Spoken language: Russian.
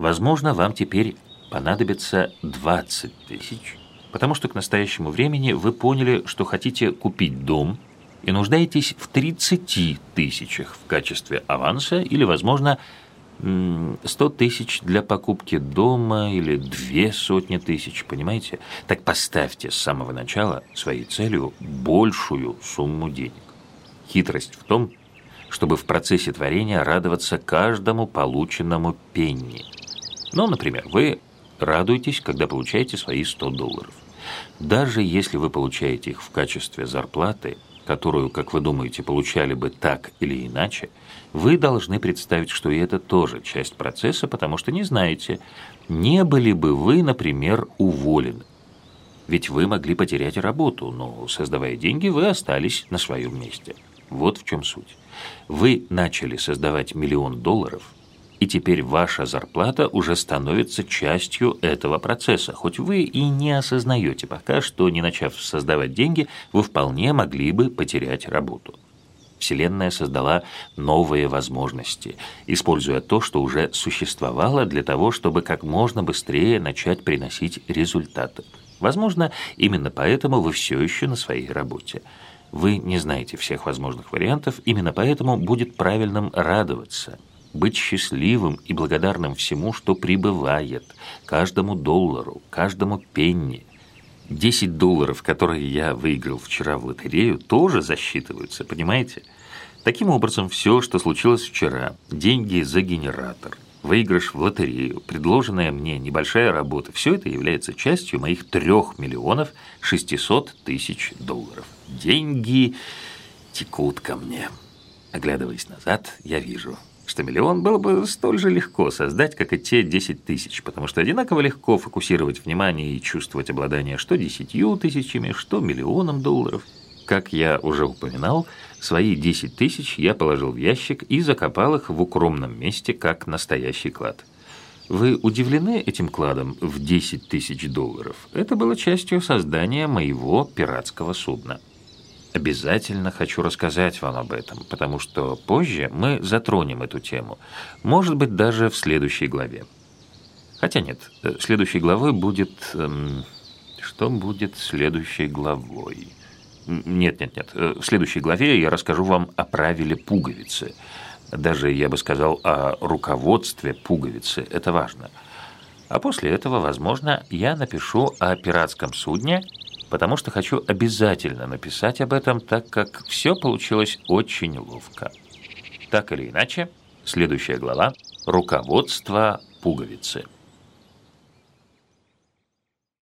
Возможно, вам теперь понадобится 20 тысяч, потому что к настоящему времени вы поняли, что хотите купить дом и нуждаетесь в 30 тысячах в качестве аванса или, возможно, 100 тысяч для покупки дома или две сотни тысяч, понимаете? Так поставьте с самого начала своей целью большую сумму денег. Хитрость в том, чтобы в процессе творения радоваться каждому полученному пенни. Ну, например, вы радуетесь, когда получаете свои 100 долларов. Даже если вы получаете их в качестве зарплаты, которую, как вы думаете, получали бы так или иначе, вы должны представить, что и это тоже часть процесса, потому что не знаете, не были бы вы, например, уволены. Ведь вы могли потерять работу, но, создавая деньги, вы остались на своем месте. Вот в чем суть. Вы начали создавать миллион долларов – и теперь ваша зарплата уже становится частью этого процесса. Хоть вы и не осознаете пока, что, не начав создавать деньги, вы вполне могли бы потерять работу. Вселенная создала новые возможности, используя то, что уже существовало для того, чтобы как можно быстрее начать приносить результаты. Возможно, именно поэтому вы все еще на своей работе. Вы не знаете всех возможных вариантов, именно поэтому будет правильным радоваться – быть счастливым и благодарным всему, что прибывает, каждому доллару, каждому пенни. 10 долларов, которые я выиграл вчера в лотерею, тоже засчитываются, понимаете? Таким образом, все, что случилось вчера, деньги за генератор, выигрыш в лотерею, предложенная мне небольшая работа, все это является частью моих 3 миллионов 600 тысяч долларов. Деньги текут ко мне. Оглядываясь назад, я вижу – что миллион было бы столь же легко создать, как и те 10 тысяч, потому что одинаково легко фокусировать внимание и чувствовать обладание что десятью тысячами, что миллионом долларов. Как я уже упоминал, свои 10 тысяч я положил в ящик и закопал их в укромном месте, как настоящий клад. Вы удивлены этим кладом в 10 тысяч долларов? Это было частью создания моего пиратского судна. Обязательно хочу рассказать вам об этом, потому что позже мы затронем эту тему, может быть, даже в следующей главе. Хотя нет, э, следующей главой будет... Эм, что будет следующей главой? Нет, нет, нет. Э, в следующей главе я расскажу вам о правиле пуговицы. Даже, я бы сказал, о руководстве пуговицы. Это важно. А после этого, возможно, я напишу о пиратском судне – потому что хочу обязательно написать об этом, так как все получилось очень ловко. Так или иначе, следующая глава – руководство пуговицы.